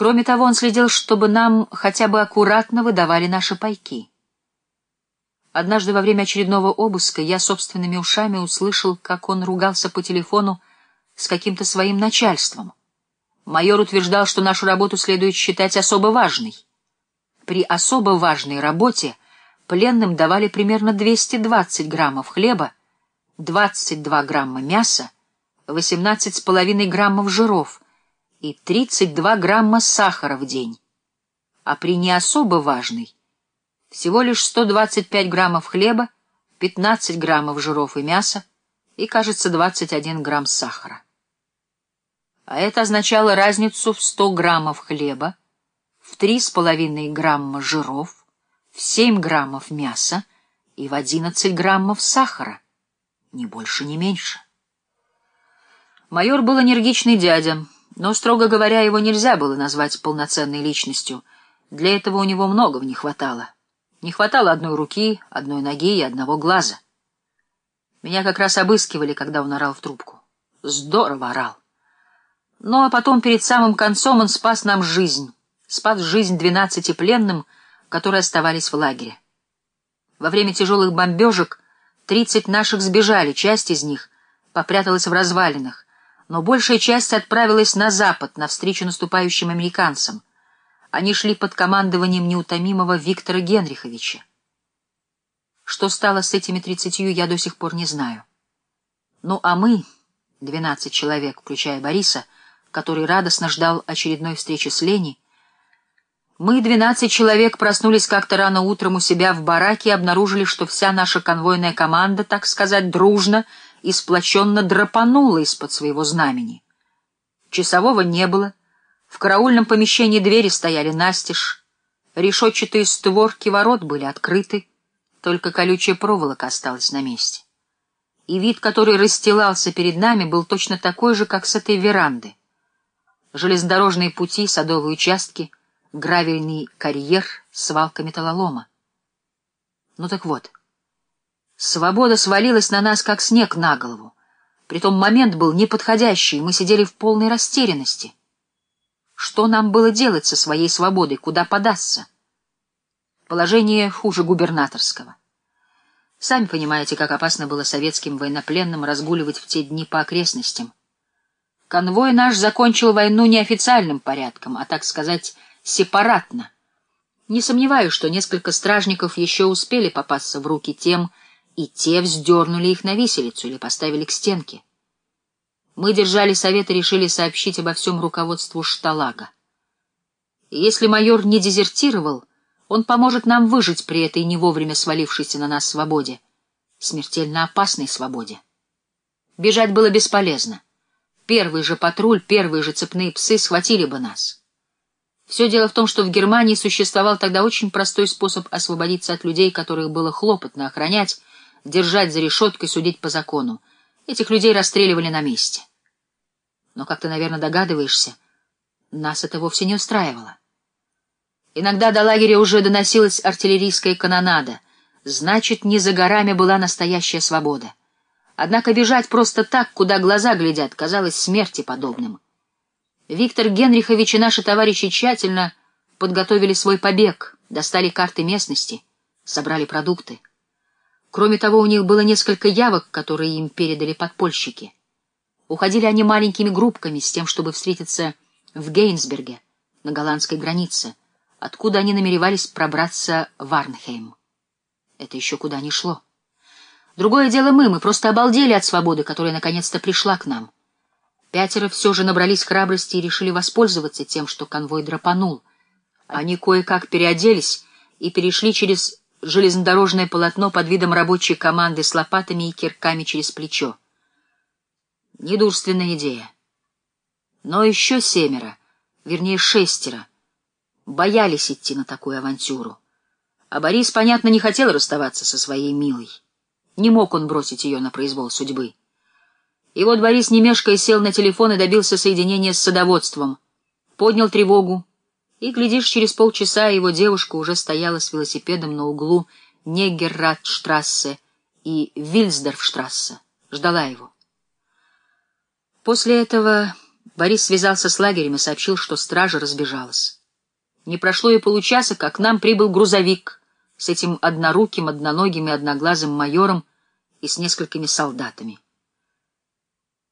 Кроме того, он следил, чтобы нам хотя бы аккуратно выдавали наши пайки. Однажды во время очередного обыска я собственными ушами услышал, как он ругался по телефону с каким-то своим начальством. Майор утверждал, что нашу работу следует считать особо важной. При особо важной работе пленным давали примерно 220 граммов хлеба, 22 грамма мяса, 18,5 граммов жиров и 32 грамма сахара в день. А при не особо важной всего лишь 125 граммов хлеба, 15 граммов жиров и мяса и, кажется, 21 грамм сахара. А это означало разницу в 100 граммов хлеба, в 3,5 грамма жиров, в 7 граммов мяса и в 11 граммов сахара. Ни больше, ни меньше. Майор был энергичный дядя, но, строго говоря, его нельзя было назвать полноценной личностью. Для этого у него многого не хватало. Не хватало одной руки, одной ноги и одного глаза. Меня как раз обыскивали, когда он орал в трубку. Здорово орал. Ну, а потом, перед самым концом, он спас нам жизнь. Спас жизнь двенадцати пленным, которые оставались в лагере. Во время тяжелых бомбежек тридцать наших сбежали, часть из них попряталась в развалинах, но большая часть отправилась на запад, навстречу наступающим американцам — они шли под командованием неутомимого Виктора Генриховича. Что стало с этими тридцатью, я до сих пор не знаю. Ну, а мы, двенадцать человек, включая Бориса, который радостно ждал очередной встречи с Леней, мы, двенадцать человек, проснулись как-то рано утром у себя в бараке и обнаружили, что вся наша конвойная команда, так сказать, дружно и сплоченно драпанула из-под своего знамени. Часового не было, в караульном помещении двери стояли настежь, решетчатые створки ворот были открыты, только колючая проволока осталась на месте. И вид, который расстилался перед нами, был точно такой же, как с этой веранды. Железнодорожные пути, садовые участки, гравельный карьер, свалка металлолома. Ну так вот, свобода свалилась на нас, как снег на голову. Притом момент был неподходящий, мы сидели в полной растерянности — что нам было делать со своей свободой, куда податься? Положение хуже губернаторского. Сами понимаете, как опасно было советским военнопленным разгуливать в те дни по окрестностям. Конвой наш закончил войну не официальным порядком, а, так сказать, сепаратно. Не сомневаюсь, что несколько стражников еще успели попасться в руки тем, и те вздернули их на виселицу или поставили к стенке. Мы держали совет и решили сообщить обо всем руководству Шталага. Если майор не дезертировал, он поможет нам выжить при этой не вовремя свалившейся на нас свободе, смертельно опасной свободе. Бежать было бесполезно. Первый же патруль, первые же цепные псы схватили бы нас. Все дело в том, что в Германии существовал тогда очень простой способ освободиться от людей, которых было хлопотно охранять, держать за решеткой, судить по закону. Этих людей расстреливали на месте. Но, как ты, наверное, догадываешься, нас это вовсе не устраивало. Иногда до лагеря уже доносилась артиллерийская канонада, значит, не за горами была настоящая свобода. Однако бежать просто так, куда глаза глядят, казалось смерти подобным. Виктор Генрихович и наши товарищи тщательно подготовили свой побег, достали карты местности, собрали продукты. Кроме того, у них было несколько явок, которые им передали подпольщики — Уходили они маленькими группками с тем, чтобы встретиться в Гейнсберге, на голландской границе, откуда они намеревались пробраться в Арнхейм. Это еще куда ни шло. Другое дело мы, мы просто обалдели от свободы, которая наконец-то пришла к нам. Пятеро все же набрались храбрости и решили воспользоваться тем, что конвой драпанул. Они кое-как переоделись и перешли через железнодорожное полотно под видом рабочей команды с лопатами и кирками через плечо. Недурственная идея. Но еще семеро, вернее шестеро, боялись идти на такую авантюру. А Борис, понятно, не хотел расставаться со своей милой. Не мог он бросить ее на произвол судьбы. И вот Борис, не мешкая, сел на телефон и добился соединения с садоводством. Поднял тревогу, и, глядишь, через полчаса его девушка уже стояла с велосипедом на углу Негеррадштрассе и Вильсдорфштрассе, ждала его. После этого Борис связался с лагерем и сообщил, что стража разбежалась. Не прошло и получаса, как к нам прибыл грузовик с этим одноруким, одноногим и одноглазым майором и с несколькими солдатами.